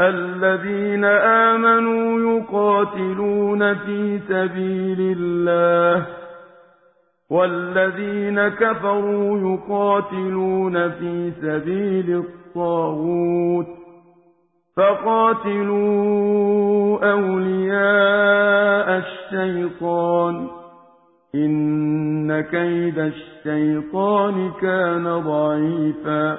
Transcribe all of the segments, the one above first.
الذين آمنوا يقاتلون في سبيل الله والذين كفروا يقاتلون في سبيل الطاغوت فقاتلوا أولياء الشيطان. إن كيد الشيطان كان ضعيفاً.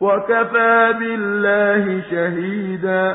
وَكَفَىٰ بِاللَّهِ شَهِيدًا